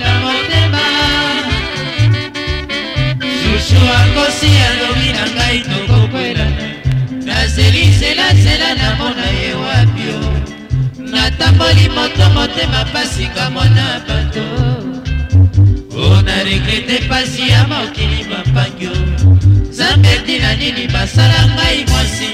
na motema susu akosi alobi na ngai tokokwelana nazelizelasela namona ye wapio natamboli moto motema pasika mona bato ona regrete pasi ya mokili bapangio nzambe tina nini basala ngai mwasi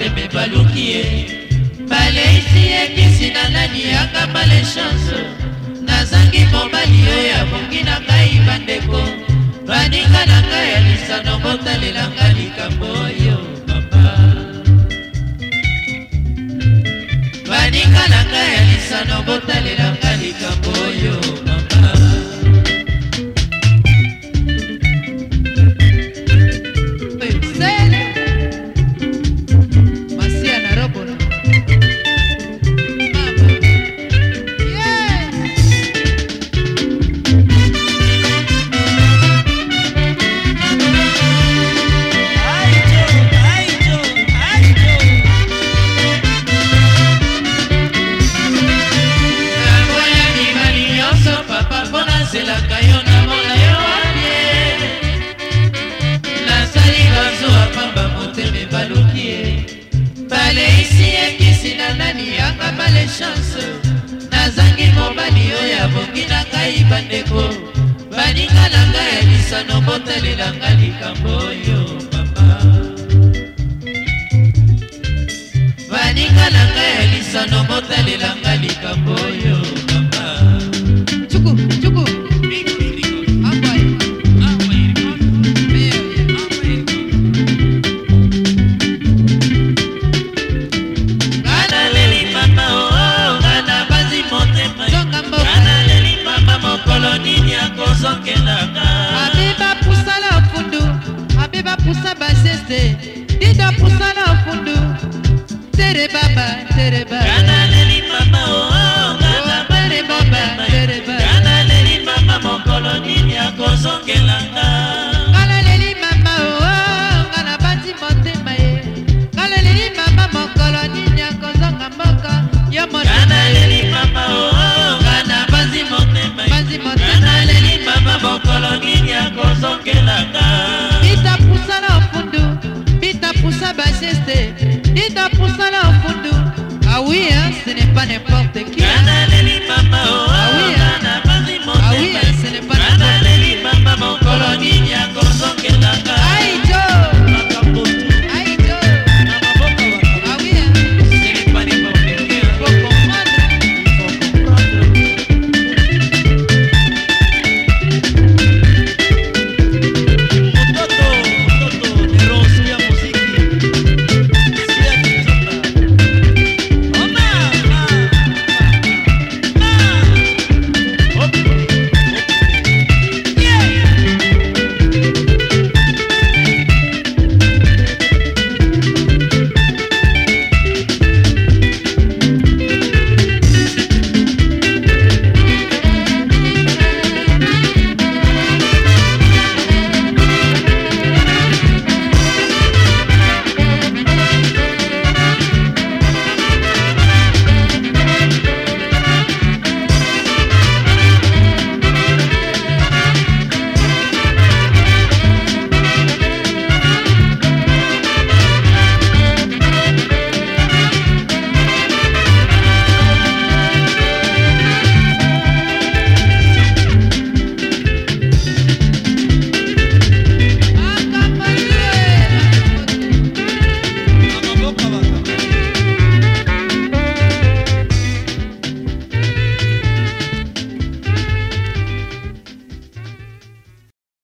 pepe baluki ye baleisi yekisi na nani yanga malechance nazangi mobali oyo abongi na ngai bandeko baninga na ngai ya lisano botalelanga likambo oyo papa baninga na ngai ya lisano botalelanga likambo oyo ngai bandeko baninga na ngai ya lisano botalelanga likambo oyo papa baninga na ngai ya lisano botalelanga bakendaka abe bapusala fundu abe bapusa basese dida pusala fundu tere baba tere baba ngana leli mama o ngana bale baba tere baba bitapusala ofundu bitapusa bageste bitapusala ofundu ah oui hein, ce n'est pas n'importe qui